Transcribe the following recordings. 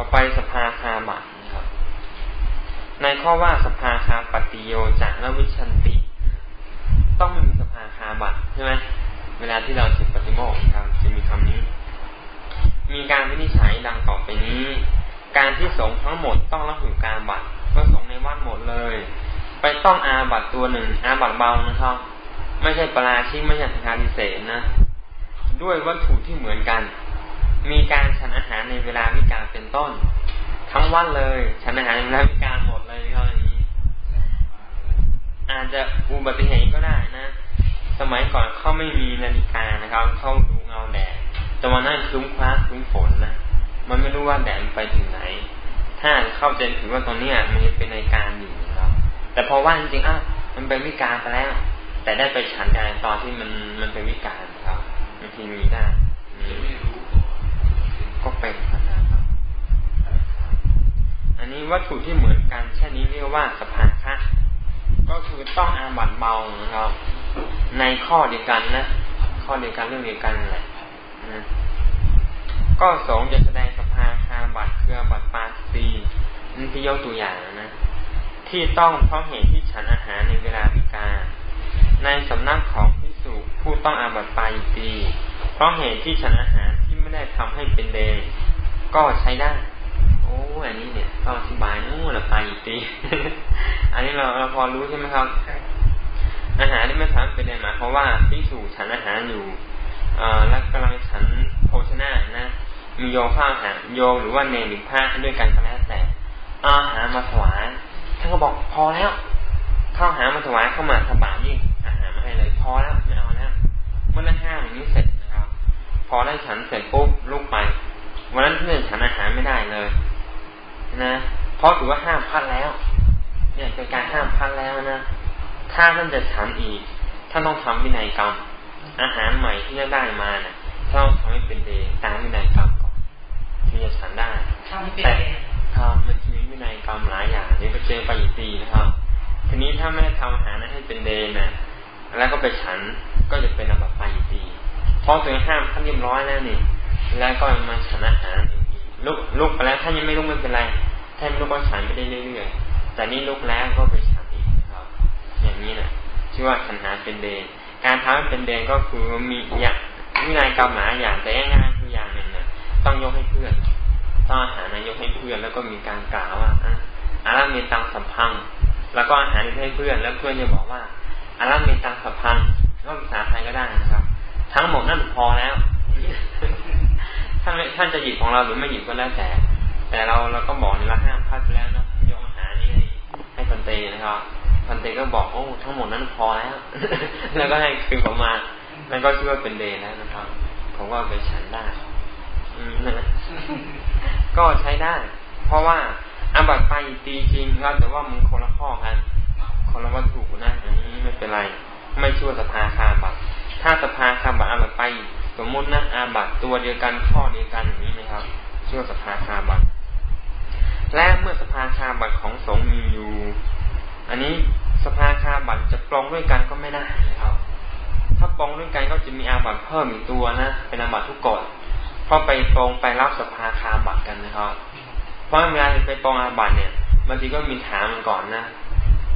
ต่อไปสภาคาบัตนะครับ ในข้อว่าสภาคาปฏิโยจากนวิชันติ ต้องมีสภาคาบัตใช่ไหมเวลาที่เราสึกปฏิโมกข์ครับจะมีคำนี้ มีการวินิจฉัยดังต่อไปนี้ การที่สงทั้งหมดต้องรับถึงการบัตรก็สงในวัดหมดเลย ไปต้องอาบัตตัวหนึ่ง อาบัตเบานะครับ ไม่ใช่ปราชิกไม่ใช่สังฆาทิเศษนะ ด้วยวัตถุที่เหมือนกัน มีการฉันอาหารในเวลาวิการเป็นต้น ทั้งวันเลยฉันอาหารในเวลาวิการหมดเลยเขาอย่างนี้ อาจจะอุบัติเหตุก็ได้นะ สมัยก่อนเขาไม่มีนาฬิกานะครับเขาดูเงาแดดแต่วันนั้นคลุ้มคว้าคลุ้มฝนนะมันไม่รู้ว่าแดดไปถึงไหน ถ้าเข้าใจถือว่าตรงนี้มันเป็นนาฬิกาอยู่นะครับแต่พอว่าจริงๆอะมันเป็นวิการไปแล้ว แต่ได้ไปฉันกันตอนที่มันมันเป็นวิการครับบางทีมีได้ ก็เป็นนะครับอันนี้วัตถุที่เหมือนกันแค่นนี้เรียกว่าสภาคะก็คือต้องอาบัตเบานะครับในข้อเดียวกันนะข้อเดียวกันเรื่องเดียวกันแหละนะก็สองจะแสดงสภาคาบัตเครือบัตปาซีนี่ที่ยกตัวอย่างนะที่ต้องเพราะเหตุที่ฉันอาหารในเวลาพิการ ในสำนักของพิสุผู้ต้องอาบัตปาอิตีเพราะเหตุที่ฉันอาหาร ไม่ได้ทำให้เป็นเดงก็ใช้ได้ โอ้อันนี้เนี่ยต้องอธิบายนู่นละปาอิตีอันนี้เราเราพอรู้ใช่ไหมครับ อาหารที่ไม่ทำเป็นหมายเพราะว่าพิสูจฉันอาหารอยู่อแล้วกำลังฉันโภชนะนะ มีโยข้าวหารโยหรือว่าเนรหรือผ้าด้วยกันก็แล้วแต่อาหารมาถวายท่านก็บอกพอแล้วข้าวหามาถวายเข้ามาถบายิ่งอาหารมาให้เลยพอแล้วไม่เอาแล้วเมื่อห้ามอย่างนี้เสร็จนะครับ พอได้ฉันเสร็จปุ๊บลุกไป วันนั้นเพื่อนฉันอาหารไม่ได้เลยนะเพราะถือว่าห้ามพัดแล้ว เนี่ยเป็นการห้ามพัดแล้วนะถ้าท่านจะฉันอีกท่านต้องทำวินัยกรรม อาหารใหม่ที่จะได้มาเนี่ยท่านต้องทำให้เป็นเดงตามวินัยกรรมก่อนที่จะฉันได้แต่ครับมันจะมีวินัยกรรมหลายอย่างนี่ก็เจอไปอีกตีนะครับ ทีนี้ถ้าไม่ได้ทำอาหารนั้นให้เป็นเดงนะแล้วก็ไปฉันก็จะเป็นอบัติไปอีกตีเพ ราะตัวห้ามท่านเรียบร้อยแล้วนี่ แล้วก็มาฉันอาหารลุกลุกไปแล้วท่านยังไม่ลุกไม่เป็นไรท่านลุกก็ฉันไม่ได้เรื่อยๆแต่นี่ลุกแล้วก็ไปฉันอย่างนี้นะชื่อว่าฉันหาเป็นเดนการทำให้เป็นเดนก็คือมีอย่างวินัยกรรมหลาอย่างแต่ง่ายๆคืออย่างหนึ่งนะต้องยกให้เพื่อนต้องอาหารนายกให้เพื่อนแล้วก็มีการกล่าวว่าอะอารามีตังสัมพังแล้วก็อาหารให้เพื่อนแล้วเพื่อนจะบอกว่าอารามีตังสัมพังก็ภาษาไทยก็ได้นะครับ ทั้งหมดนั่นพอแล้วท่านท่านจะหยิบของเราหรือไม่หยิบก็แล้วแต่ แต่เราเราก็บอกในละห้ามพัดไปแล้วนะยกอาหารนี่ให้คนเตนะครับพันเตก็บอกโอ้ทั้งหมดนั้นพอแล้ว แล้วก็ให้คืนผมมาแล้วก็ชื่อว่าเป็นเดย์แล้วนะครับ ผมว่าไปฉันได้นะก็ใช้ได้ เพราะว่าอาบัตไปตีจริงครับ แต่ว่ามันคนละข้อกันคนละวัตถุนะ อันนี้ไม่เป็นไร ไม่ช่วสภาคาบัตถ้าสภาาบัตอาบัตไป สมมุตินะอาบัตตัวเดียวกันข้อเดียวกันอย่างนี้นะครับช่วยสภาคาบัตและเมื่อสภาคาบัตของสงมีอยู่ อันนี้สภาคาบัตจะปรองด้วยกันก็ไม่ได้นะครับ ถ้าปรองด้วยกันก็จะมีอาบัตเพิ่มอีกตัวนะเป็นอาบัตทุกกฎเพราะไปปรองไปรับสภาคาบัตกันนะครับ เพราะเวลาไปปรองอาบัตเนี่ยบางทีก็มีถามก่อนนะ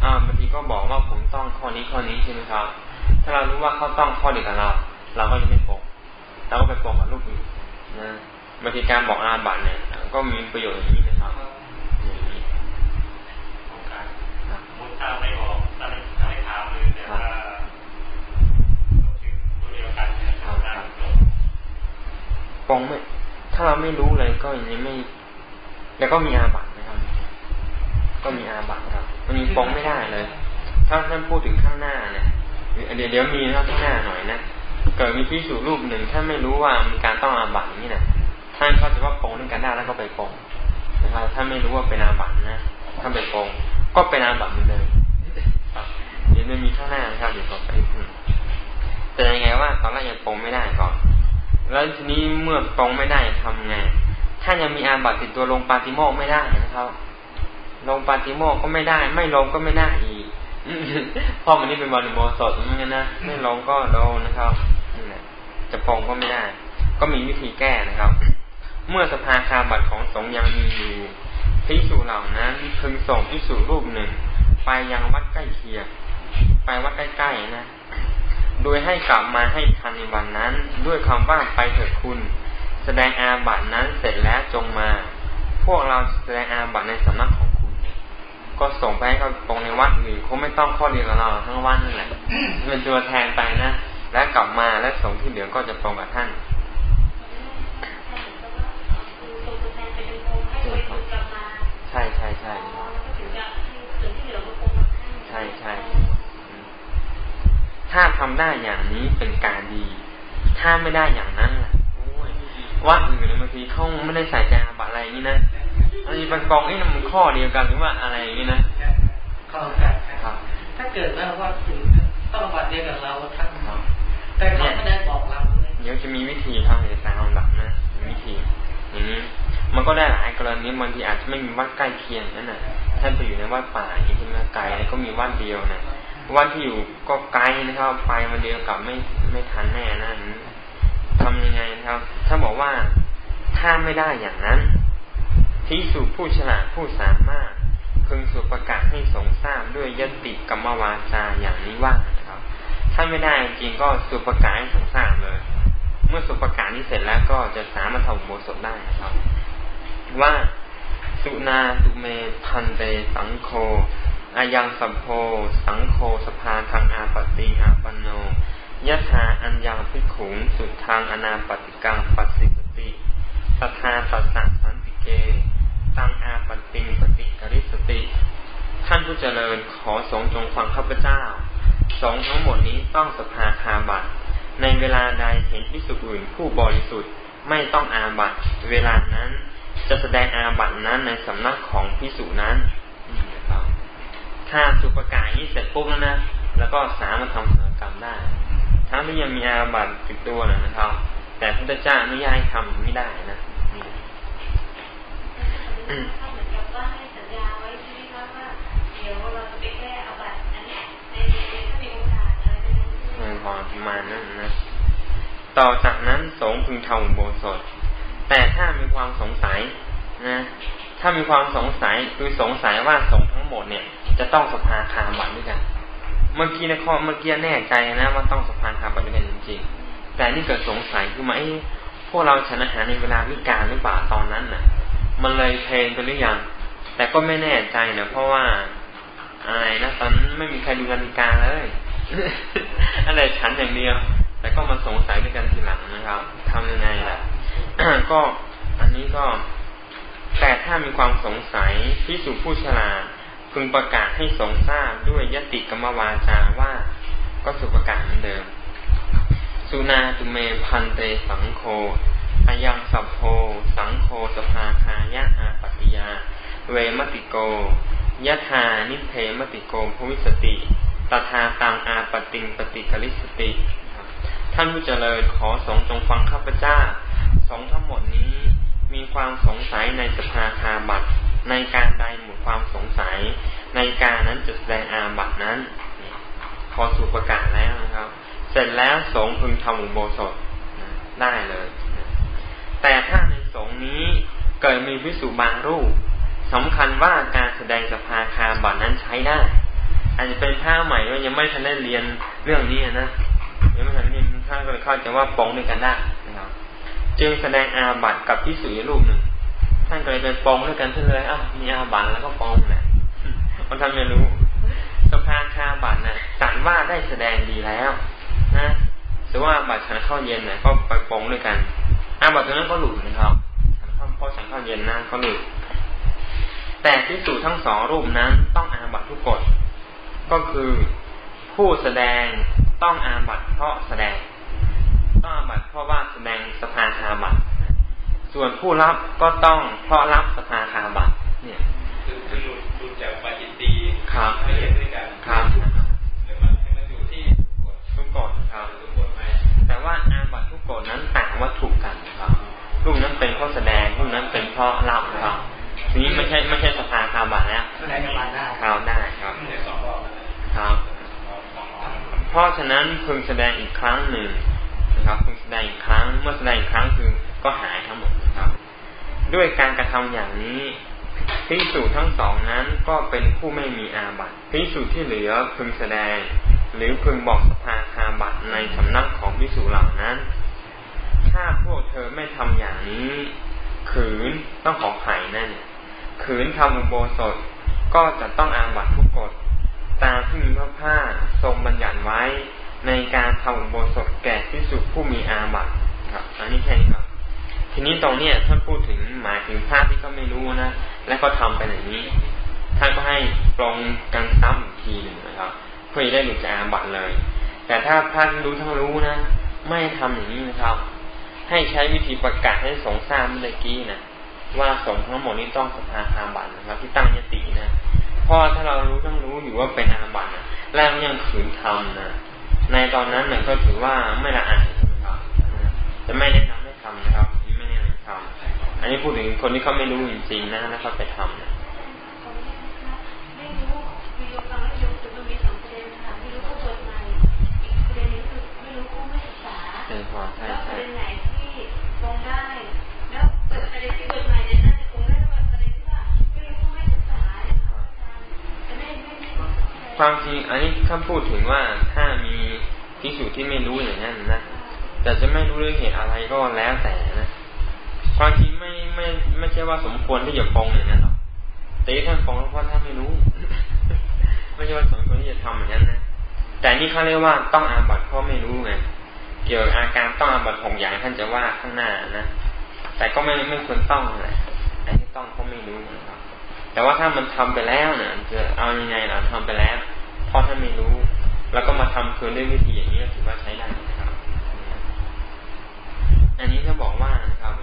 อ่าบางทีก็บอกว่าผมต้องข้อนี้ข้อนี้ใช่ไหมครับ ถ้าเรารู้ว่าเขาต้องข้อเดียวกับเรา เราก็จะไม่ปรองเราก็ไปปรองกับลูกอื่นะบางทีการบอกอาบัตเนี่ย ก็มีประโยชน์อย่างนี้นะครับถ้าไม่บอกาไม่ถ้าไม่ถามเลยแต่ว่าตัวเดียวกันนะครับปองไม่ถ้าเราไม่รู้เลยก็อย่างนี้ไม่ แล้วก็มีอาบัตนะครับ ก็มีอาบัตครับ มันมีปองไม่ได้เลย ถ้าท่านพูดถึงข้างหน้าเนี่ยเดี๋ยวเดี๋ยวมีนะข้างหน้าหน่อยนะ เกิดมีพิสูจรูปหนึ่งถ้าไม่รู้ว่ามีการต้องอาบัตอย่างนี้นะท่านเขาจะว่าปองด้วยกันได้แล้วก็ไปปองนะครับถ้าไม่รู้ว่าเป็นอาบัตนะถ้าไปปองก็เป็นอาบัติเหมือนเดิมเดี๋ยวมันมีข้างหน้านะครับเดี๋ยวต่อไปแต่ยังไงว่าตอนแรกยังปรงไม่ได้ก่อน แล้วทีนี้เมื่อปรงไม่ได้ทำไงถ้ายังมีอาบัติติดตัวลงปาติโมกไม่ได้นะครับ ลงปาติโมกก็ไม่ได้ ไม่ลงก็ไม่ได้อีกเพราะมันนี่เป็นบริโมสดเหมือนกันนะไม่ลงก็โดนนะครับ จะปรงก็ไม่ได้ ก็มีวิธีแก้นะครับ เมื่อสภาคาบัตรของสงฆ์ยังมีอยู่พิสูจเหล่านั้นพึงส่งพิสูจรูปหนึ่ง ไปยังวัดใกล้เคียงไปวัดใกล้ๆนะ โดยให้กลับมาให้ทันในวันนั้น ด้วยคำว่าไปเถิดคุณ แสดงอาบัตินั้นเสร็จแล้วจงมา พวกเราแสดงอาบัติในสำนักของคุณ ก็ส่งไปให้เขาตรงในวัดอื่นเขาไม่ต้องข้อเรียนกับเราทั้งวันนั่นแหละเป็นตัวแทนไปนะ และกลับมาและสงที่เหลือก็จะตรงกับท่านใช่ใช่ใช่ใช่ใช่ถ้าทำได้อย่างนี้เป็นการดี ถ้าไม่ได้อย่างนั้นล่ะว่าอื่นบางทีเขาไม่ได้ใส่ใจอาบัตอะไรอย่างนี้นะอันนี้เป็นกองไอ้มันข้อเดียวกันหรือว่าอะไรอย่างนี้นะข้อกันครับ ถ้าเกิดว่าว่าถึงต้องบัตรเดียวกับเราท่าน แต่เขาไม่ได้บอกเราเลยเดี๋ยวจะมีวิธีทำเอกสารลำดับนะวิธีอย่างนี้มันก็ได้หลายกรณีบางทีอาจจะไม่มีวัดใกล้เคียงนั่นน่ะท่านไปอยู่ในวัดป่าอย่างนี้ใช่ไหมไกลก็มีวัดเดียวนะวัดที่อยู่ก็ไกลนะครับไปมาเดียวกับไม่ไม่ทันแน่นั่นทำยังไงนะครับ ถ้าบอกว่าถ้าไม่ได้อย่างนั้นที่สู่ผู้ฉลาดผู้สามารถพึงสุประกาศให้สงทราบด้วยยติกรรมวาจาอย่างนี้ว่านะ ถ้าไม่ได้จริงก็สุปกาศให้สงทราบเลย เมื่อสุปกาศนี้เสร็จแล้วก็จะสามารถทำโบสถได้นะครับ ว่าสุนาตุเมพันเตสังโฆอายังสัมโพสังโฆสภาคังอาปัตติง อาปันโนยะทาอัญญัง ภิกขุงสุทธัง อะนาปัตติกังปัสสิสสะติ ตะทาตัสสะสันติเก ตังอาปัตติง ปะฏิกะริสสะติ ท่านผู้เจริญขอสงฆ์จงฟังข้าพเจ้า สงฆ์ทั้งหมดนี้ต้องสภาคาบัติในเวลาใดเห็นภิกษุอื่นผู้บริสุทธิ์ไม่ต้องอาบัติเวลานั้นจะแสดงอาบัตินั้นในสำนักของภิกษุนั้นนะครับถ้าสุประกาศนี้เสร็จปุ๊บแล้วนะแล้วก็สามารถทำสังกรรมได้ทั้งที่ยังมีอาบัติติดตัวนะครับ แต่พระเจ้าอนุญาตให้ทำไม่ได้นะพอประ มานั้นนะ ต่อจากนั้นสงพึงทำโบสถ แต่ถ้ามีความสงสัยนะ ถ้ามีความสงสัยคือสงสัยว่าสงทั้งหมดเนี่ย จะต้องสภาคาบัตด้วยกัน เมื่อกี้ในข้อเมื่อกี้แน่ใจนะว่าต้องสภาคาบัตด้วยกันจริงๆ แต่นี่เกิดสงสัยคือไหมพวกเราฉันอาหารในเวลาวิกาลหรือเปล่าตอนนั้นน่ะ มันเลยเพลงไปหรือยัง แต่ก็ไม่แน่ใจนะเพราะว่าอะไรนะตอนนั้นไม่มีใครดูนาฬิกาเลย อะไรฉันอย่างเดียว แต่ก็มาสงสัยด้วยกันทีหลังนะครับทำยังไงล่ะ ก็อันนี้ก็ แต่ถ้ามีความสงสัยที่สุผู้ฉลาพึงประกาศให้สงทราบด้วยยติกรรมวาจาว่าก็สุประกาศเหมือนเดิม สุนาตุเมพันเตสังโฆอายังสัพโพสังโฆสภาคายะอาปติยา เวมติโกยะธานิเพมติโกภวิสติ ตถาตังอาปติงปฏิกริสติ ท่านผู้เจริญขอสงจงฟังข้าพเจ้า สงทั้งหมดนี้มีความสงสัยในสภาคาบัตในการใดหมดความสงสัย ในการนั้นจะแสดงอาบัตนั้น พอสู่ประกาศแล้วนะครับ เสร็จแล้วสงพึงทำอุโบสถได้เลย แต่ถ้าในสงนี้เกิดมีวิสุบางรูปสำคัญว่าการแสดงสภาคาบัตนั้นใช้ได้ อาจจะเป็นผ้าใหม่ว่ายังไม่ทันได้เรียนเรื่องนี้นะยังไม่ทันเรียนท่านก็เลยเข้าใจว่าปองด้วยกันได้นะครับ จึงแสดงอาบัตกับพิสุยรูปหนึ่งท่านก็เลยไปปองด้วยกันท่านเลยอะมีอาบัตแล้วก็ปองแหละมันท่านไม่รู้สภาคาบัตนะสันว่าได้แสดงดีแล้ว นะแต่ว่าบัตรฉันเข้าเย็นเนี่ยก็ไปปองด้วยกันอาบัตตรงนั้นก็หลุดนะครับเพราฉันเข้าเย็นนะก็หลุดแต่ภิกษุทั้งสองรูปนั้นต้องอาบัติทุกกฏ ก็คือผู้แสดงต้องอาบัติเพราะแสดง ต้องอาบัติเพราะว่าแสดงสภาคาบัติส่วนผู้รับก็ต้องเพราะรับสภาคาบัติเนี่ยคือหลุดหลุดจากปาจิตตีย์ครับไม่เรียนด้วยกันครับมันอยู่ที่ทุกกฏครับแต่ว่าอาบัติทุกกฏนั้นต่างวัตถุกันครับรูปนั้นเป็นเพราะแสดงรูปนั้นเป็นเพราะรับครับทีนี้ไม่ใช่ไม่ใช่สภาคาบัตแล้วครับได้ครับ ครับเพราะฉะนั้นพึงแสดงอีกครั้งหนึ่งนะครับพึงแสดงอีกครั้ง เมื่อแสดงอีกครั้งคือก็หายทั้งหมดนะครับ ด้วยการกระทำอย่างนี้พิสูจทั้งสองนั้นก็เป็นผู้ไม่มีอาบัติพิสูจที่เหลือพึงแสดง หรือพึงบอกสภาคาบัตในสำนักของพิสูจเหล่านั้น ถ้าพวกเธอไม่ทำอย่างนี้ ขืนต้องขอไข่นั่นขืนทำอุโบสถก็จะต้องอาบัตทุกกฎ ตามที่มีพระผ้าทรงบัญญัติไว้ ในการทำอุโบสถแก่พิสุผู้มีอาบัตครับอันนี้แค่นี้ครับ ทีนี้ตรงเนี้ยท่านพูดถึงหมายถึงพระที่ก็ไม่รู้นะและก็ทำไปอย่างนี้ ท่านก็ให้ปรองกันซ้ำอีกทีหนึ่งนะครับเพื่อได้หลุดจากอาบัตเลย แต่ถ้าพระรู้ทั้งรู้นะไม่ทำอย่างนี้นะครับ ให้ใช้วิธีประกาศให้สงทราบเมื่อกี้นะว่าสงทั้งหมดนี้ต้องสภาคาบัตนะครับ ที่ตั้งยตินะ พราะถ้าเรารู้ต้องรู้อยู่ว่าเป็นอาบัตนะแล้วยังขืนทำนะในตอนนั้นเนี่ยก็ถือว่าไม่ละอายนะครับจะไม่แนะนำให้ทำนะครับนี่ไม่แนะนำทำอันนี้พูดถึงคนที่เขาไม่รู้จริงๆนะแล้วเขาไปทำนะไม่รู้วิ ความจริงอันนี้คำพูดถึงว่าถ้ามีพิสูจน์ที่ไม่รู้อย่างนั้นนะแต่จะไม่รู้เรื่องเหตุอะไรก็แล้วแต่นะความจริงไม่ไม่ไม่ใช่ว่าสมควรที่จะฟองอย่างนั้นหรอกแต่ท่านฟองเพราะท่านไม่รู้ ไม่ใช่ว่าสมควรที่จะทำอย่างนั้นนะแต่นี่เขาเรียกว่าต้องอาบัตเพราะไม่รู้ไงเกี่ยวกับอาการต้องอาบัตหงอย่างท่านจะว่าข้างหน้านะแต่ก็ไม่ไม่ควรต้องแหละอันนี้ต้องเพราะไม่รู้นะครับแต่ว่าถ้ามันทำไปแล้วเนี่ยจะเอายังไงล่ะทำไปแล้ว พราะท่านไม่รู้ แล้วก็มาทำคืนด้วยวิธีอย่างนี้ถือว่าใช้ได้นะครับ อันนี้จะบอกว่านะครับ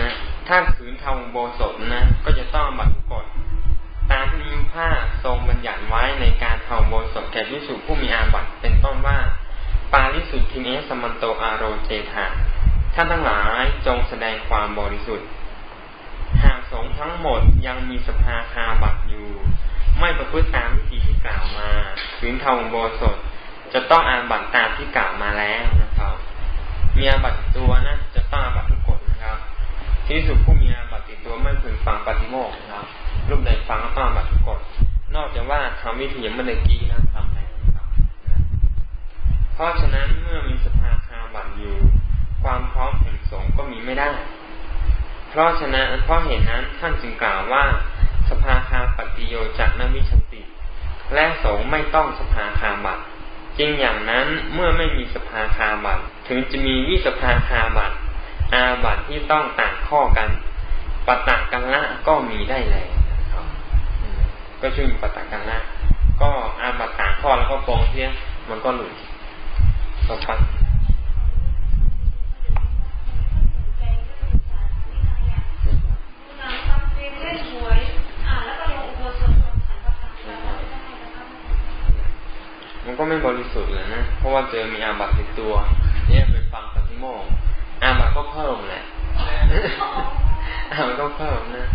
นะถ้าขืนทำโบสถนะ ก็จะต้องบัตรทุกกฎตามที่มีผ้าทรงบัญญัติไว้ในการทำโบสถแก่พิสุผู้มีอาบัตเป็นต้นว่า ปาลิสุทธิเนสมันโตอาโรเจธาท่านทั้งหลายจงแสดงความบริสุทธิ์ หากสงทั้งหมดยังมีสภาคาบัตอยู่ ไม่ประพฤติตามวิธีที่กล่าวมาขืนทำโบสถจะต้องอาบัตตามที่กล่าวมาแล้วนะครับ มีอาบัตตัวนะจะต้องอาบัตทุกกฎนะครับ ที่สุดผู้มีอาบัตติดตัวไม่พึงฟังปฏิโมกข์นะครับรูปใดฟังก็ต้องอาบัตทุกกฎนอกจากว่าทำวิธีเมื่อกี้นะทำแล้วนะครับ เพราะฉะนั้นเมื่อมีสภาคาบัตอยู่ ความพร้อมแห่งสงก็มีไม่ได้ เพราะฉะนั้นเพราะเหตุนั้นท่านจึงกล่าวว่าสภาคา ปฏิโยจักนมิชติ และสงไม่ต้องสภาคาบัตจริงอย่างนั้นเมื่อไม่มีสภาคาบัตถึงจะมีวิสภาคาบัตอาบัตที่ต้องต่างข้อกันปตะกันละก็มีได้เลยก็ชื่อปตะกันละก็อาบัตต่างข้อแล้วก็ฟองเทียมันก็หลุดต่อไป มันก็ไม่บริสุทธิ์เลยนะ เพราะว่าเจอมีอาบัตติดตัว เนี่ยไปฟังปฏิโมกอาบัตก็เพิ่มแหละอาบัตก็เพิ่มนะ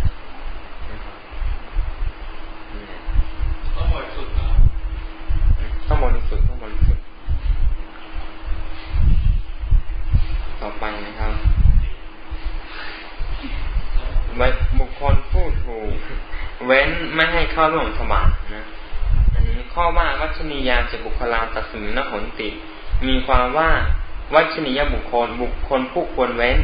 ต้องบริสุทธิ์ต้องบริสุทธิ์ต้องบริสุทธิ์ต่อไปนะครับบุคคลผู้ถูก เว้นไม่ให้เข้าร่วมธบาตนะ ข้อว่าวัชนียาจะบุคลาตัดสินหนติ มีความว่าวัชนียบุคคล บุคคลผู้ควรเว้น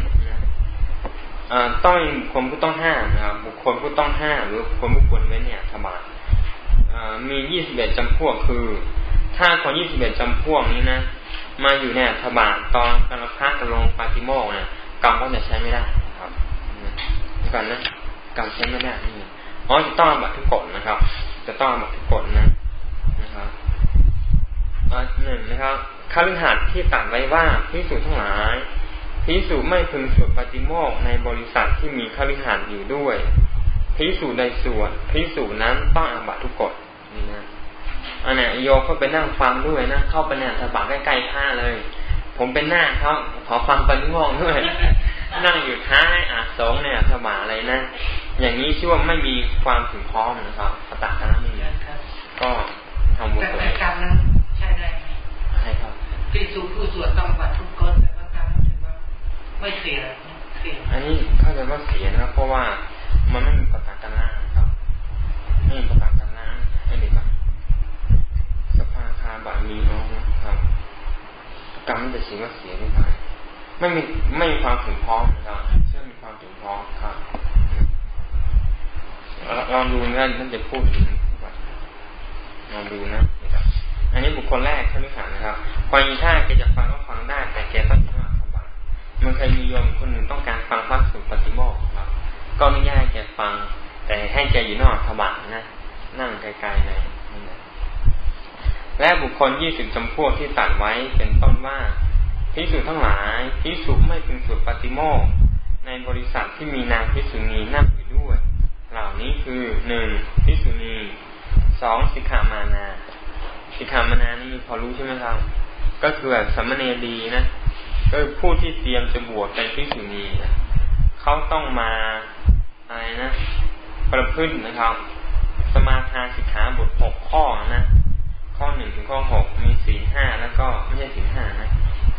ต้องบุคคลผู้ต้องห้ามนะครับบุคคลผู้ต้องห้ามหรือบุคคลผู้ควรเว้นเนี่ยธบามียี่สิบเอ็ดจำพวกคือ ถ้าคนยี่สิบเอ็ดจำพวกนี้นะมาอยู่ในธบาตอนกรพักกระลงปาติโมกนะกรรมก็จะใช้ไม่ได้ครับก่อนนะกรรมใช้ไม่ได้นี่อ๋อจะต้องบัตรทุกกฎนะครับ จะต้องบัตรทุกกฎนะ หนึ่งนะครับคฤหัสถ์ที่ตัดไว้ว่าพิสูจทั้งหลายพิสูจไม่พึงสวดปฏิโมกในบริษัทที่มีคฤหัสถ์อยู่ด้วยพิสูจในส่วนพิสูจนั้นต้องอาบัตทุกกฎนี่นะอันนี้โยเข้าไปนั่งฟังด้วยนะเข้าไปเนี่ยสบาใกล้ๆผ้าเลย ผมเป็นหน้าเขาขอฟังปฏิโมกด้วยนั่งอยู่ท้ายอาสงเนี่ยสบาอะไรนะ อย่างนี้ชื่อว่าไม่มีความถึงพร้อมนะครับปตักนะไม่มีก็ทำบุญแต่การนั้นใช่ได้ไหมใช่ครับ พิสูจผู้สวดต้องบัตรทุกคนแต่ว่าการนั้นถือว่าไม่เสียอันนี้เข้าใจว่าเสียนะครับ เพราะว่ามันไม่มีประกาศกันล่าครับไม่มีประกาศกันล่างไอ้เด็กอะสภาคาบะมีน้องครับกรรมจะสีว่าเสียดีกว่าไม่มีไม่มีความถึงพร้อมนะครับเชื่อมีความถึงพร้อมครับลองดูนะท่านจะพูดถึงลองดูนะครับ อันนี้บุคคลแรกเขาเรียกหานะครับความอีท่าแกจะฟังก็ฟังได้ แต่แกต้องยิว่าคำว่ามันเคยมีโยมคนหนึ่งต้องการฟังพระสุปฏิโมกข์ครับ ก็ไม่ยากแกฟัง แต่ให้แกอยู่นอกธบะนะ นั่งไกลๆเลยและบุคคลยี่สิบจำพวกที่ตัดไว้เป็นต้นว่าพิสุทั้งหลายพิสุไม่เป็นสุปฏิโมกในบริษัทที่มีนางพิสุณีนั่งอยู่ด้วย เหล่านี้คือหนึ่งพิสุณีสองสิกขามานา สิกขามานานี่พอรู้ใช่ไหมครับ ก็คือแบบสัมมาเนรีนะ ก็ผู้ที่เตรียมจะบวชเป็นพิสุณีเขาต้องมาอะไรนะ ประพฤตินะครับ สมาทานสิกขาบทหกข้อนะ ข้อหนึ่งถึงข้อหกมีสี่ห้าแล้วก็ไม่ใช่สี่ห้านะ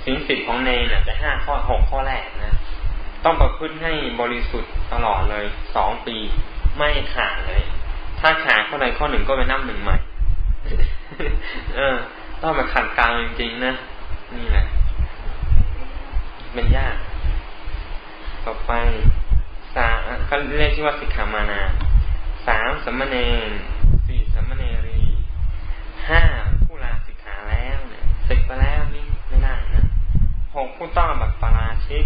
สิงสิบของเนียจะห้าข้อหกข้อแรกนะ ต้องประพฤติให้บริสุทธิ์ตลอดเลยสองปีไม่ขาดเลย ถ้าขาดข้อใดข้อหนึ่งก็ไปนับหนึ่งใหม่ เออ ต้องมาขัดกลางจริงๆนะ นี่แหละเป็นยาก ต่อไปสาเขาเรียกชื่อว่าสิกขามานาสามสัมมเนสี่สัมมเนรีห้าผู้ลาสิกขาแล้วเนี่ยสิกไปแล้วนี่ไม่ได้นะหกผู้ต้องบัตรปราชิก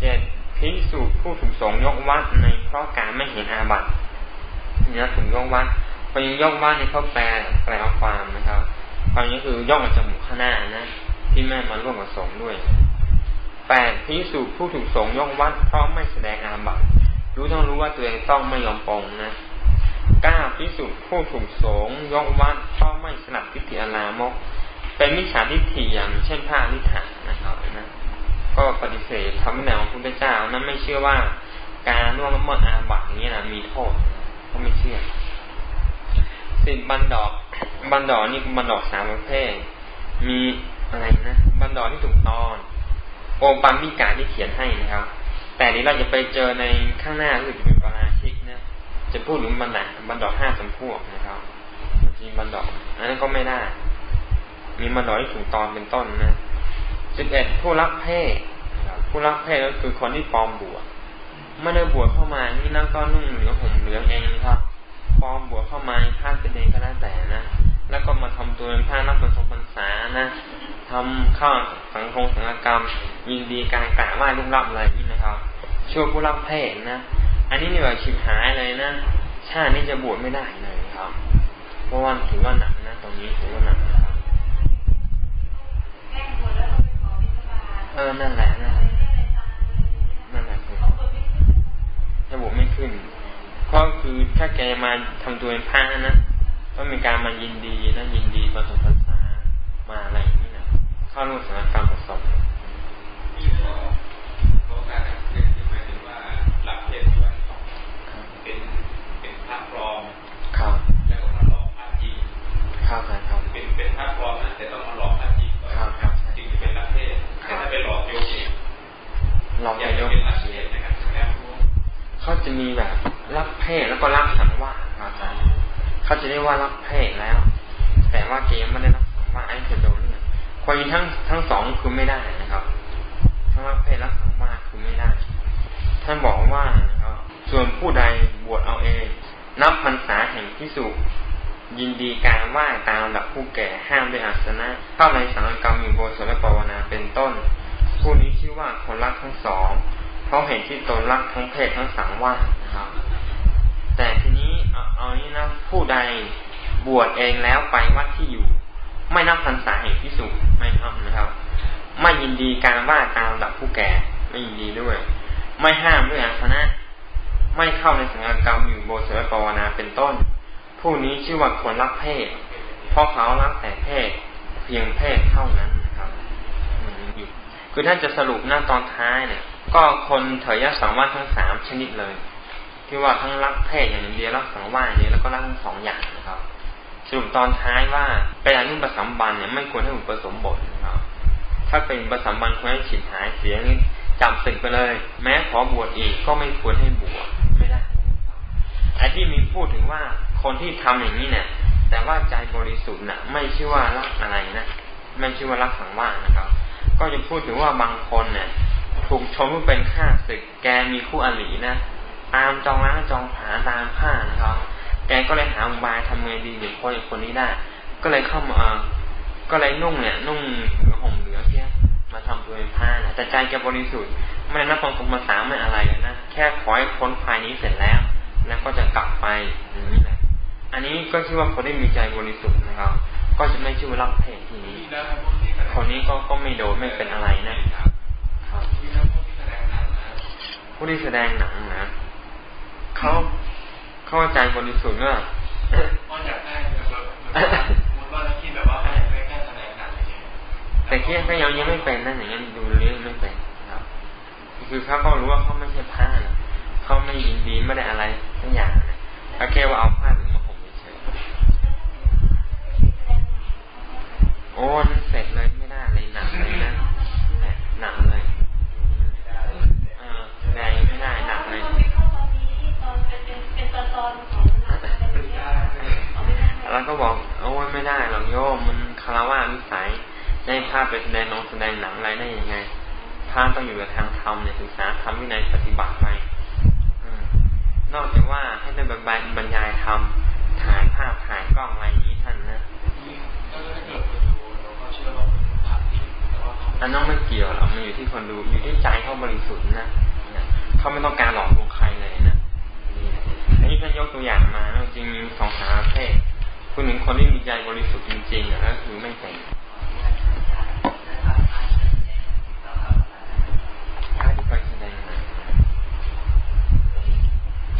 เจ็ดพิสูจผู้ถูกสงยกวัดในเพราะการไม่เห็นอาบัติเนี่ยถึงยกวัด พอยังยกวัดในเขาแปลแปลความนะครับ ความนี้คือยกมาจากหมู่ข้างหน้านะที่แม่มาร่วมกับสงด้วยแปดพิสูจผู้ถูกสงยกวัดเพราะไม่แสดงอาบัติรู้ต้องรู้ว่าตัวเองต้องไม่ยอมปองนะเก้าพิสูจผู้ถูกสงยกวัดเพราะไม่สนับทิฏฐิอลามก เป็นมิจฉาทิฏฐิอย่างเช่นผ้าลิฐานะครับนะก็ปฏิเสธคำแนวของพระพุทธเจ้านั้นไม่เชื่อว่าการล่วงละเมิดอาบัติอย่างนี้นะมีโทษก็ไม่เชื่อ สิบบันดอก บันดอกนี่บันดอกสามประเภท มีอะไรนะ บันดอกที่ถูกตอนโอปัมมิกาที่เขียนให้นะครับ แต่นี้เราจะไปเจอในข้างหน้าคือจะเป็นปราชิกนะจะพูดถึงบันดาบันดอกห้าสมพวกนะครับจริงบันดอกอันนั้นก็ไม่ได้ มีบันดอกที่ถูกตอนเป็นต้นนะสิบเอ็ดผู้รักเพศผู้รักเพศก็คือคนที่ปลอมบวชไม่ได้บวชเข้ามานี่นั่งก็นุ่งเหลืองห่มเหลืองเองนะครับ ปลอมบวชเข้ามาผ้าเป็นเองก็แล้วแต่นะ แล้วก็มาทำตัวเป็นผ้ารับประสบพรรษานะทำข้าสังคมสังกรรม ยินดีการกล่าวว่าลุกลับอะไรนี่นะครับ ช่วยผู้รับเพศนะ อันนี้นี่แบบชิบหายเลยนะ ชาตินี้จะบวชไม่ได้เลยครับ เพราะว่าถือว่าหนักนะ ตรงนี้ถือว่าหนักนะครับเออ นั่นแหละนะนั่นแหละคือถ้าบวชไม่ขึ้น ก็คือถ้าแกมาทำตัวเป็นพระนะก็มีการมายินดีนะยินดีประสบภาษามาอะไรนี่นะเข้าร่วมสถานการณ์ประสบเป็นเป็นพระปลอมครับแล้วก็มาหลอกพระจริงครับครับเป็นเป็นพระปลอมนะแต่ต้องมาหลอกพระจริงก่อนครับครับจึงจะเป็นลัทธิแต่ถ้าไปหลอกโยมเนี่ยเรายัจะงยจะกเป็นลัทธินะครับครับ เขาจะมีแบบรับเพศแล้วก็รับสังวาสอาจารย์เขาจะเรียกว่ารับเพศแล้ว แต่ว่าเกมไม่ได้รับสังวาสไอ้จะโดนเนี่ยคนทั้งทั้งสองคือไม่ได้นะครับทั้งรับเพศรับสังวาสคือไม่ได้ท่านบอกว่าส่วนผู้ใดบวชเอาเอง นับพรรษาแห่งพิสุยินดีการไหว้ตามหลักผู้แก่ห้ามด้วยอาสนะเข้าในสังกรรมมีโบสถและปวนาเป็นต้น ผู้นี้ชื่อว่าคนรักทั้งสอง เพราะเห็นที่ตนรักทั้งเพศทั้งสังวาสนะครับ แต่ทีนี้เอาเอานี้นะผู้ใดบวชเองแล้วไปวัดที่อยู่ ไม่นับพรรษาแห่งพิสุไม่ทำนะครับ ไม่ยินดีการว่าตามหลักผู้แก่ ไม่ยินดีด้วย ไม่ห้ามด้วยอาสนะ ไม่เข้าในสังฆกรรมอยู่โบสถและปวนาเป็นต้น ผู้นี้ชื่อว่าคนรักเพศ เพราะเขารักแต่เพศ เพียงเพศเท่านั้นนะครับอยู่คือท่านจะสรุปหน้าตอนท้ายเนี่ย ก็คนเถรยสังวาสทั้งสามชนิดเลย ที่ว่าทั้งรักเพศอย่างเดียวรักสังวาสอย่างเดียวแล้วก็รักทั้งสองอย่างนะครับสรุปตอนท้ายว่าเป็นอนุปสัมบันเนี่ยไม่ควรให้อุปสมบทนะครับ ถ้าเป็นอุปสัมบันควรให้ฉิดหายเสียนี่จับศึกไปเลย แม้ขอบวชอีกก็ไม่ควรให้บวชไม่ได้ไอ้ที่มีพูดถึงว่าคนที่ทำอย่างนี้เนี่ย แต่ว่าใจบริสุทธิ์นะไม่ชื่อว่ารักอะไรนะไม่ชื่อว่ารักสังวาสนะครับ ก็จะพูดถึงว่าบางคนเนี่ย ถูกชมว่าเป็นข้าศึก แกมีคู่อรินะ ตามจองล้างจองผาตามผ้านะครับ แกก็เลยหาอุบายทำไงดีหนึ่งคนอีกคนนี้ได้ ก็เลยเข้ามาก็เลยนุ่งเนี่ย นุ่งห่มเหลือเพี้ยมาทำตัวเป็นผ้านะแต่ใจแกบริสุทธิ์ไม่ได้นับความกรมภาษาไม่อะไรนะแค่ขอให้พ้นภายนี้เสร็จแล้ว แล้วก็จะกลับไปอย่างนี้แหละอันนี้ก็ชื่อว่าคนได้มีใจบริสุทธิ์นะครับ ก็จะไม่ชื่อว่ารับเพศทีนี้คนนี้ก็ก็ไม่โดนไม่เป็นอะไรนะ ผู้ที่แสดงหนังนะเขาเข้าใจบริสุทธิ์ว่าอยากได้แบบว่าคิดแบบว่าแค่แสดงหนังแต่คิดก็ยังยังไม่เป็นนั่นอย่างนั้นดูเรื่องไม่เป็นครับ คือเขาก็รู้ว่าเขาไม่ใช่ผ้าเขาไม่ยินดีไม่ได้อะไรทั้งอย่างเขาแค่ว่าเอาผ้าหนึ่งมาผมเฉยโอ้นั่นเสร็จเลยไม่ได้เลยหนักเลยนะหนักเลย ไม่ได้หรอกโยมมันคารวะนิสัยได้ภาพไปแสดงนองแสดงหนังอะไรได้ยังไงพระต้องอยู่กับทางธรรมในศึกษาธรรมวินัยปฏิบัติไปนอกจากว่าให้ท่านบรรยายธรรมถ่ายภาพถ่ายกล้องอะไรนี้ท่านนะอันนั้นไม่เกี่ยวหรอกมันอยู่ที่คนดูอยู่ที่ใจเขาบริสุทธิ์นะเขาไม่ต้องการหลอกลวงใครเลยนะอันนี้ท่านยกตัวอย่างมาจริงมีสองสามเพศ คุณหนึ่งคนที่มีใจบริสุทธิ์จริงๆก็คือไม่เป็นถ้าที่ไปแสดงมา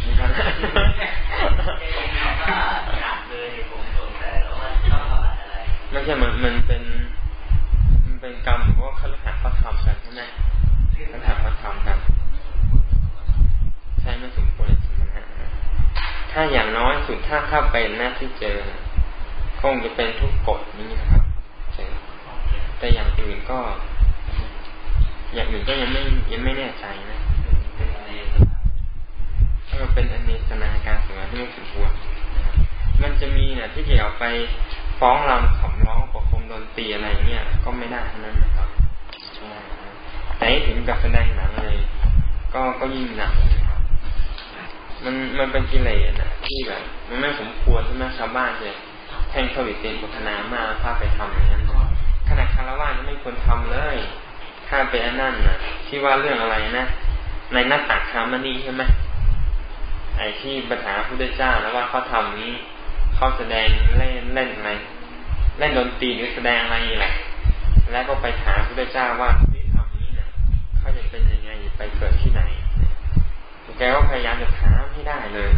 มีครับไม่ใช่มันมันเป็น มันเป็นกรรมหรือว่าคฤหัสถ์เขาทำกันใช่ไหมคฤหัสถ์เขาทำกันใช่ไม่สมควรสมณะถ้าอย่างน้อยสุดถ้าถ้าเป็นนะที่เจอ คงจะเป็นทุกกฎนี้นะครับแต่อย่างอื่นก็ อย่างอื่นก็ยังไม่ยังไม่แน่ใจนะถ้าเป็นอเนสนาการสมาที่ไม่สมควรมันจะมีเนี่ยที่เกี่ยวไปฟ้องรำขับร้องประคมดนตรีอะไรเงี้ยก็ไม่ได้ทั้งนั้นนะครับแต่ถึงกับแสดงหนังเลยก็ก็ยิ่งหนักมันมันเป็นกิเลสนะที่แบบมันไม่สมควรใช่ไหมชาวบ้านจะ แทงผลิตเต็มพัฒนามาพาไปทำอย่างนั้นขนาดคารวะไม่ควรทำเลยถ้าเป็นอันนั้นนะที่ว่าเรื่องอะไรนะ ในหน้าตักคามณีใช่ไหมไอ้ที่ปัญหาพระเจ้าแล้วว่าเขาทำนี้เขาแสดงเล่นเล่นอะไรเล่นดนตรีหรือแสดงอะไรแหละ แล้วก็ไปถามพระเจ้าว่าที่ทำนี้เนี่ยเขาจะเป็นยังไงไปเกิดที่ไหน แกก็พยายามจะถามให้ได้เลย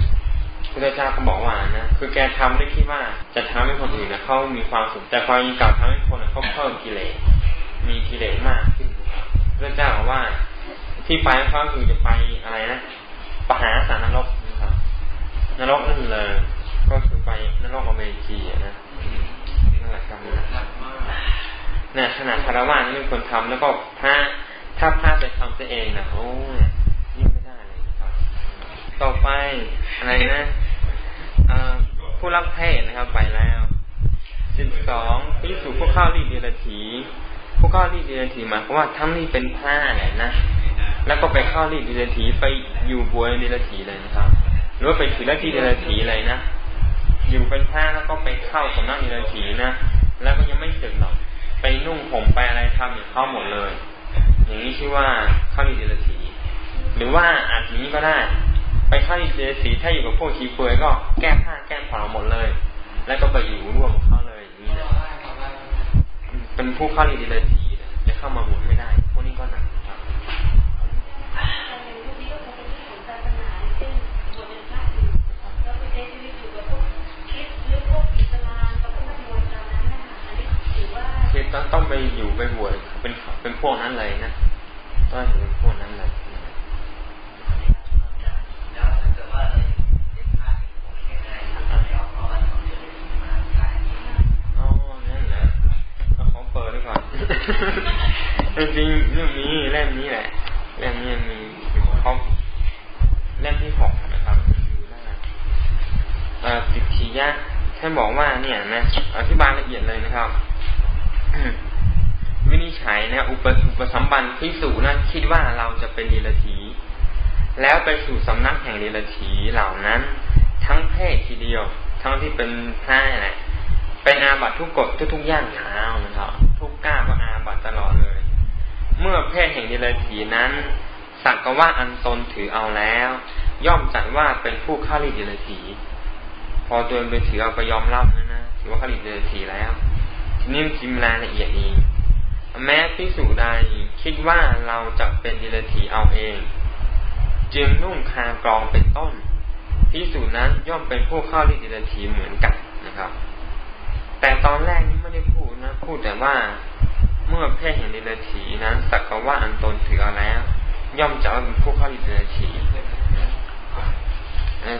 พระเจ้าก็บอกว่านะคือแกทำด้คิดว่าจะทำให้คนอื่นนะเขามีความสุขแต่พอยิงกลับทำให้คนเขาเพิ่มกิเลสมีกิเลสมากขึ้นพระเจ้าบอกว่าที่ไปเขาคือจะไปอะไรนะปหาสารนรกนะครับ นรกนั่นเลยก็คือไปนรกอเมริกีนะนั่นแหละครับนี่ขนาดคารวะนี่เป็นคนทำแล้วก็ถ้าถ้าพลาดไปทำตัวเองนะโอ้ยยิ่งไม่ได้เลยครับ ต่อไปอะไรนะผู้รับเพศนะครับไปแล้วสิบสองพิสูจผู้เข้ารีดเดรถีผู้เข้ารีดเดรถีหมายความว่าทั้งนี้เป็นผ้าแหละนะ แล้วก็ไปเข้ารีดเดรถีไปอยู่บวยเดรถีเลยนะครับ หรือว่าไปถือหน้าที่เดรถีเลยนะ อยู่เป็นผ้าแล้วก็ไปเข้าสำนักนิรถีนะ แล้วก็ยังไม่สึกหรอก ไปนุ่งผมไปอะไรทำอย่างเข้าหมดเลย อย่างนี้ชื่อว่าเข้านิรถีหรือว่าอาจนี้ก็ได้ ไปเข้านิรถีถ้าอยู่กับพวกชีเฟือยก็แก้ผ้าแก้ผ่าหมดเลย แล้วก็ไปอยู่ร่วมเขาเลยอย่างนี้นะเป็นผู้เข้านิรถีจะเข้ามาหมุนไม่ได้ พวกนี้ก็หนักคือต้องต้องไปอยู่ไปบวชเป็นเป็นพวกนั้นเลยนะต้องอยู่เป็นพวกนั้นเลยอ๋อนั่นแหละก็ของเปิดด้วยก่อนจ เรื่องนี้เล่มนี้แหละเล่มนี้มีเขาเล่มที่หกนะครับติทียะท่านบอกว่าเนี่ยนะอธิบายละเอียดเลยนะครับวินิจฉัยนะอุปอุปสัมบันพิสูนะคิดว่าเราจะเป็นเดรัจฉีแล้วไปสู่สำนักแห่งเดรัจฉีเหล่านั้น ทั้งเพศทีเดียว ทั้งที่เป็นพระแหละเป็นอาบัตทุกกฎทุกทุกย่างเท้านะครับ ทุกก้าวก็อาบัตตลอดเลย เมื่อเพศแห่งเดรัจฉีนั้น สักว่าอันตนถือเอาแล้ว ย่อมจัดว่าเป็นผู้ฆ่าลิเดรัจฉีพอตัวเองไปถือเอาไปยอมรับนะนะถือว่าฆ่าลิเดรัจฉีแล้ว ทีนี้จิมรายละเอียดอีกแม้พิสูจใดคิดว่าเราจะเป็นเดรัจฉีเอาเอง จึงนุ่งคากรองเป็นต้นพิสูจนั้นย่อมเป็นผู้เข้าลิเดรัจฉีเหมือนกันนะครับ แต่ตอนแรกนี้ไม่ได้พูดนะ พูดแต่ว่า เมื่อเพศเห็นดิลถีนั้นสักว่าอันตนถือเอาแล้ว ย่อมจะเป็นผู้เข้าดิลถี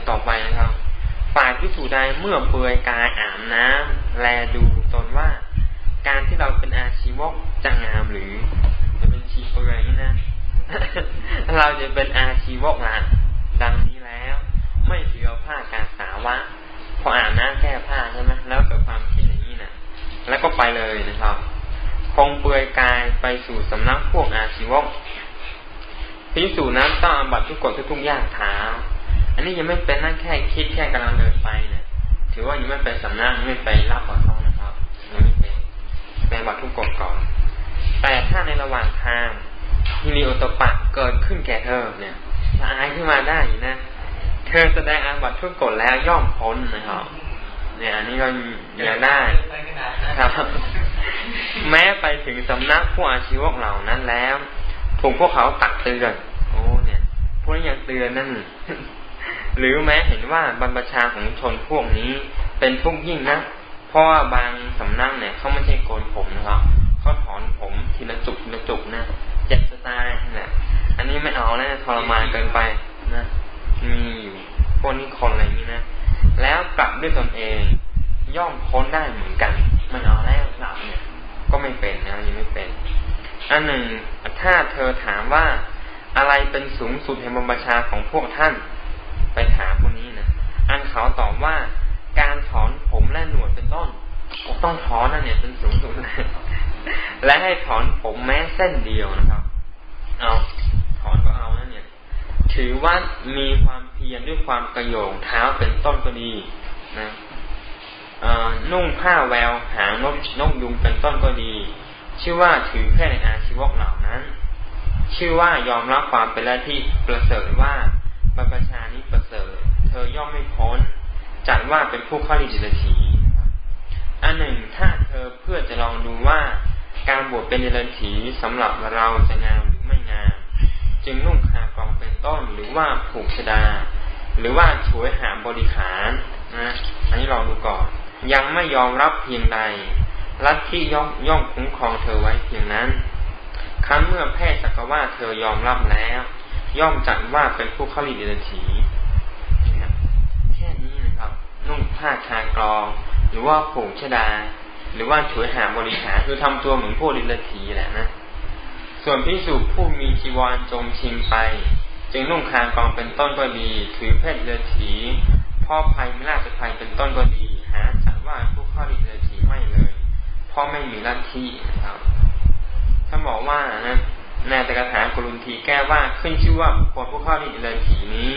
ต่อไปนะครับฝ่ายพิสูจใดเมื่อเปลือยกายอาบน้ำแลดูตนว่า การที่เราเป็นอาชีวกจะงามหรือ จะเป็นชีเปลือยนี่นะ เราจะเป็นอาชีวกละดังนี้แล้ว ไม่ถือเอาผ้าการสาวะพออาบน้ำแก้ผ้าใช่ไหมแล้วเกิดความคิดอย่างนี้นะแล้วก็ไปเลยนะครับ งเปลือยกายไปสู่สำนักพวกอาชีวกพิสูจนั้นต้องอบัตทุกกฎทุกๆย่างเท้า อันนี้ยังไม่เป็นนั่นแค่คิดแค่กำลังเดินไปเนะี่ยถือว่ายังไม่ไปสำนักไม่ไปรับก่อนเขานะครับยังไม่เป็นแปลบัตทุกกฎก่อน แต่ถ้าในระหว่างทางฮิริโอตปะเกิดขึ้นแก่เธอเนี่ยละอายขึ้นมาได้นะ เธอแสดงอาบัตทุกกฎแล้วย่อมพ้นนะครับเนี่ยอันนี้ก็ยังได้ครับ แม้ไปถึงสำนักผู้อาชีวกเหล่านั้นแล้วถูกพวกเขาตักเตือนโอ้เนี่ยพวกนี้ยังเตือนนั่น หรือแม้เห็นว่าบรรพชาของชนพวกนี้เป็นทุกข์ยิ่งนะเพราะว่าบางสำนักเนี่ยเขาไม่ใช่โกนผมนะครับเขาถอนผมทีละจุกทีละจุกนะเจ็บจะตายนะอันนี้ไม่เอาแล้วทรมานเกินไปนะมีอยู่พวกนี้คนอะไรนี้นะแล้วกลับด้วยตนเอง ย่อมพ้นได้เหมือนกัน มันเอาแล้วกลับเนี่ย ก็ไม่เป็นนะยังไม่เป็น อันหนึ่งถ้าเธอถามว่าอะไรเป็นสูงสุดแห่งบรรพชาของพวกท่าน ไปถามพวกนี้นะอันเขาตอบว่าการถอนผมและหนวดเป็นต้นต้องถอนนั่นเนี่ยเป็นสูงสุดและให้ถอนผมแม้เส้นเดียวนะครับ เอาถอนก็เอานั่นเนี่ย ถือว่ามีความเพียรด้วยความกระโยงเท้าเป็นต้นก็ดีนะ นุ่งผ้าแววหางนกนกยุงเป็นต้นก็ดี ชื่อว่าถือแค่ในอาชีวกเหล่านั้น ชื่อว่ายอมรับความเป็นละที่ประเสริฐว่าบรรพชานี้ประเสริฐ เธอย่อมไม่พ้นจัดว่าเป็นผู้ข้าลิจิตถีอันหนึ่งถ้าเธอเพื่อจะลองดูว่าการบวชเป็นเดรัจฉีสำหรับเราจะงามหรือไม่งาม จึงนุ่งคากองเป็นต้นหรือว่าผูกชดา หรือว่าช่วยหามบริขารนะอันนี้ลองดูก่อน ยังไม่ยอมรับเพียงใดรัฐที่ย่อมย่อมคุ้มครองเธอไว้เพียงนั้น ครั้นเมื่อแพทย์สักว่าเธอยอมรับแล้ว ย่อมจัดว่าเป็นผู้เข้าลิเดถีแค่นี้นะครับ นุ่งผ้าคากรอง หรือว่าผูกชดา หรือว่าช่วยหาบริขารคือทำตัวเหมือนพวกลิเดถีแหละนะ ส่วนพิสุผู้มีจีวรจงชิงไป จึงนุ่งคางกองเป็นต้นก็ดี ถือเพศเลือถีพ่อภัยมิราชภัยเป็นต้นก็ดี หาจัดว่าผู้ข้อดีเลือถีไม่เลยเพราะไม่มีลัทธินะครับ ถ้าบอกว่านะในตกถากรุณทีแก้ว่าขึ้นชื่อว่าบุคคลผู้ข้อดีเลือถีนี้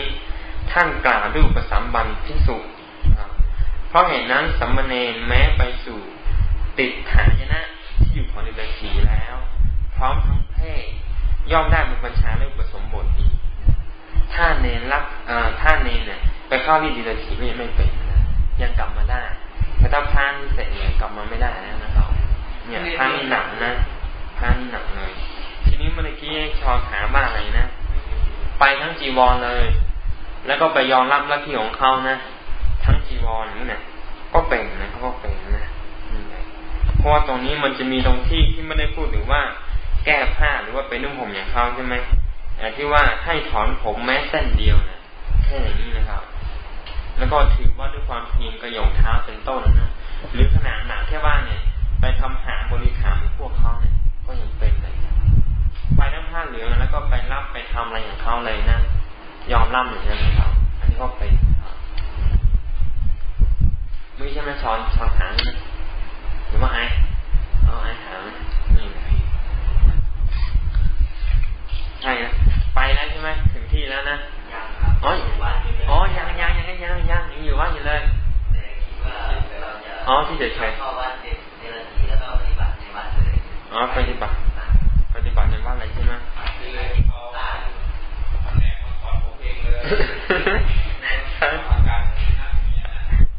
ท่านกล่าวด้วยประสัมบันพิสุเพราะเหตุนั้นสัมมาเนนแม้ไปสู่ติดฐายนะที่อยู่ของเลือถีแล้ว พร้อมทั้งให้ย่อมได้เป็นบัญชาเรื่องผสมบทอีกถ้าเนรรับถ้าเนรเนี่ยไปเข้าที่ดีลทีก็ยังไม่เป็น ยังกลับมาได้แต่ถ้าพานเสร็จเนี่ยกลับมาไม่ได้แล้วนะครับเนี่ยพานนี่หนักนะพานนี่หนักเลย ทีนี้เมื่อกี้ชอถามว่าอะไรนะไปทั้งจีวรเลย แล้วก็ไปยอมรับลัทธิของเขานะทั้งจีวรนี่นะก็เป็นนะเขาก็เป็นนะเพราะว่าตรงนี้มันจะมีตรงที่ที่ไม่ได้พูดถึงว่า แก้ผ้าหรือว่าไปนุ่งผมอย่างเขาใช่ไหมแต่ที่ว่าให้ถอนผมแม้เส้นเดียวนะแค่อย่างนี้นะครับ แล้วก็ถือว่าด้วยความเพียรกระยงเท้าเป็นต้นนะหรือขนาดหนาแค่ว่าเนี่ย ไปทำหาบริขารพวกเขาเนี่ย ก็ยังเป็นเลยไปไปนั่งผ้าเหลืองแล้วก็ไปรับไปทำอะไรอย่างเขาเลยนะยอมรับอย่างนั้นครับอันนี้ก็เป็นไมือใช่ไหมช้อนช้อนหางนะหรือว่าไอเอาไอหางนี่ใช่นะไปแล้วใช่ไหมถึงที่แล้วนะอ๋ออ๋อยังยังยังยังยังยังอยู่ว่าอยู่เลยอ๋อที่เฉยๆอ๋อปฏิบัติปฏิบัติในวัดอะไรใช่ไหม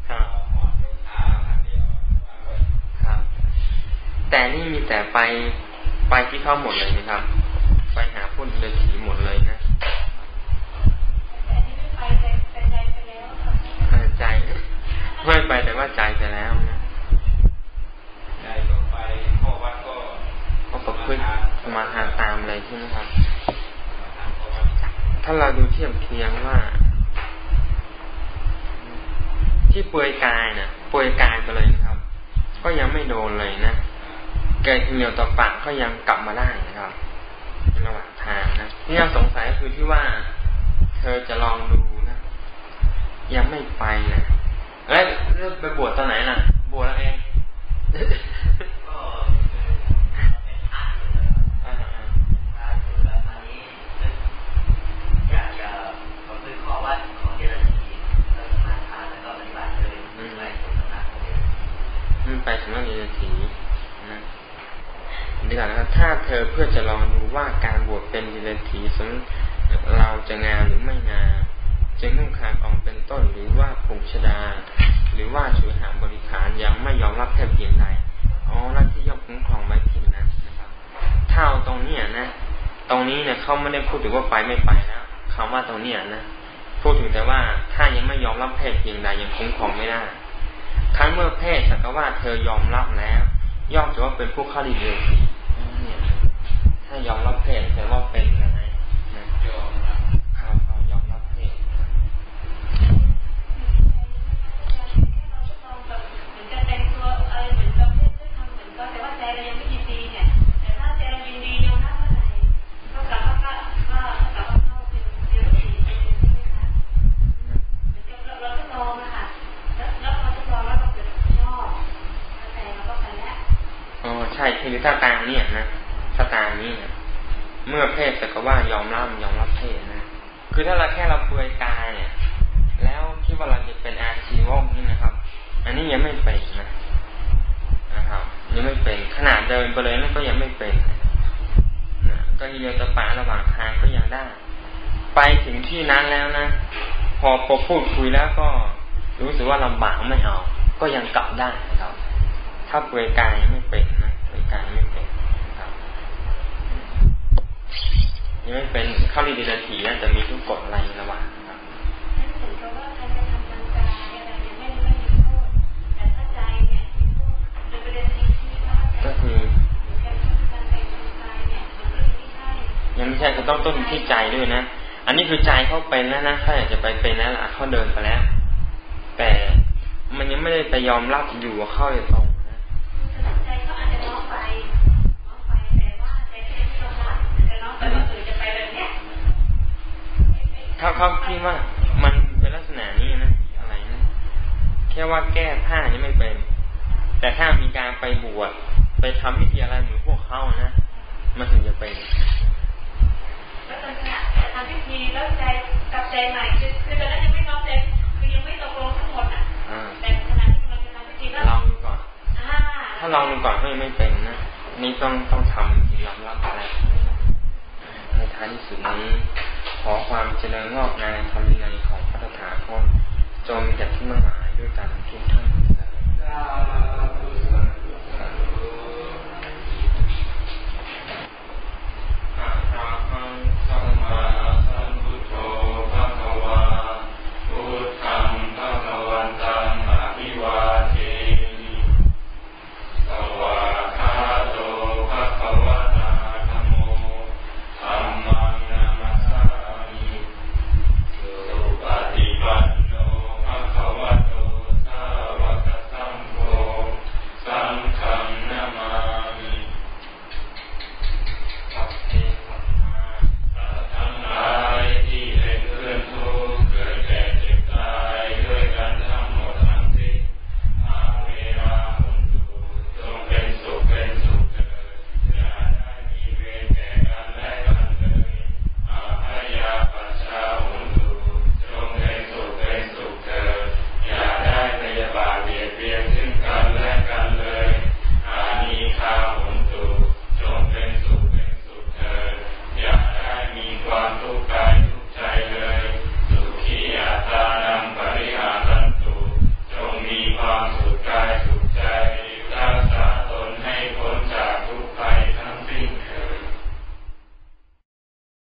ครับ แต่นี่มีแต่ไปไปที่เข้าหมดเลยนะครับ ไปหาพุ่นเดินถีหมดเลยนะใจไม่ไปแต่ว่าใจไปแล้วนะใจก็ไปข้อวัดก็ก็ประพฤติสมาทานตามเลยใช่ไหมครับ ถ้าเราดูเทียบเคียงว่า ที่เปลือยกายนะ่ะเปลือยกายไปเลยนะครับ ก็ยังไม่โดนเลยนะเกิดเหนียวต่อปากก็ยังกลับมาได้นะครับในระหว่างทางนะที่เราสงสัยก็คือที่ว่า เธอจะลองดูนะ ยังไม่ไปนะเอ้ยเลือกไปบวชตอนไหนล่ะ บวชแล้วเองมันไปสำนักเรียนถีนะดีกว่านะครับถ้าเธอเพื่อจะลองดูว่าการบวชเป็นเรียนถีสม เราจะงานหรือไม่งานจะนุ่งขากองเป็นต้นหรือว่าผงชดา หรือว่าช่วยหาบริขารยังไม่ยอมรับแค่เพียงใดอ๋อแล้วที่ย่อมคุ้มครองไว้เพียงนั้นนะครับถ้าเอาตรงนี้นะ ตรงนี้เนี่ยเขาไม่ได้พูดถึงว่าไปไม่ไปแล้วคำว่าตรงนี้นะพูดถึงแต่ว่าถ้ายังไม่ยอมรับเพศเพียงใดยังคุ้มครองไม่ได้ครั้งเมื่อเพศสักว่าเธอยอมรับแล้ว ย่อมจะว่าเป็นผู้ข้าดีเดียวเนี่ยถ้ายอมรับเพศแต่ว่าเป็นอะ สักว่ายอมรับยอมรับเพศนะ คือถ้าเราแค่เราเปลือยกายเนี่ย แล้วคิดว่าเราจะเป็นอาชีวกนี่นะครับ อันนี้ยังไม่เป็นนะนะครับยังไม่เป็นขนาดเดินไปเลยนั่นก็ยังไม่เป็นนะก็ยีเดียวตะปาระหว่างทางก็ยังได้ ไปถึงที่นั้นแล้วนะพอพอพูดคุยแล้วก็รู้สึกว่าลำบากไม่เอา ก็ยังกลับได้ครับ ถ้าเปลือยกายไม่เป็นนะกายไม่เป็นครับ ยังไม่เป็นเข้าดีดีนาทีนะจะมีทุกกฎอะไรระหว่างครับก็คือยังไม่ใช่ก็ต้องต้นที่ใจด้วยนะ อันนี้คือใจเขาเป็นแล้วนะถ้าอยากจะไปเป็นแล้วเขาเดินไปแล้ว แต่มันยังไม่ได้ไปยอมรับอยู่ว่าเข้าตร งเขาเขาคิดว่ามันเป็นลักษณะนี้นะอะไรนะแค่ว่าแก้ผ้านี่ไม่เป็น แต่ถ้ามีการไปบวชไปทำพิธีอะไรเหมือนพวกเขานะมันถึงจะเป็นแล้วตอนนี้ทำพิธีแล้วใจกับใจใหม่คือคือตอนนั้นยังไม่น้อมใจคือยังไม่ตกลงทั้งหมดอะแต่ขณะที่เราจะทำพิธีแล้วลองดูก่อนถ้าลองดูก่อนก็ยังไม่เป็นนะนี่ต้องต้องทำยอมรับอะไรในท้ายที่สุดนี้ ขอความเจริญงอกงามธรรมวินัยของพระธรรมคตจงมีแต่ทุกนมหาด้วยกันทุกท่านอาหาสมา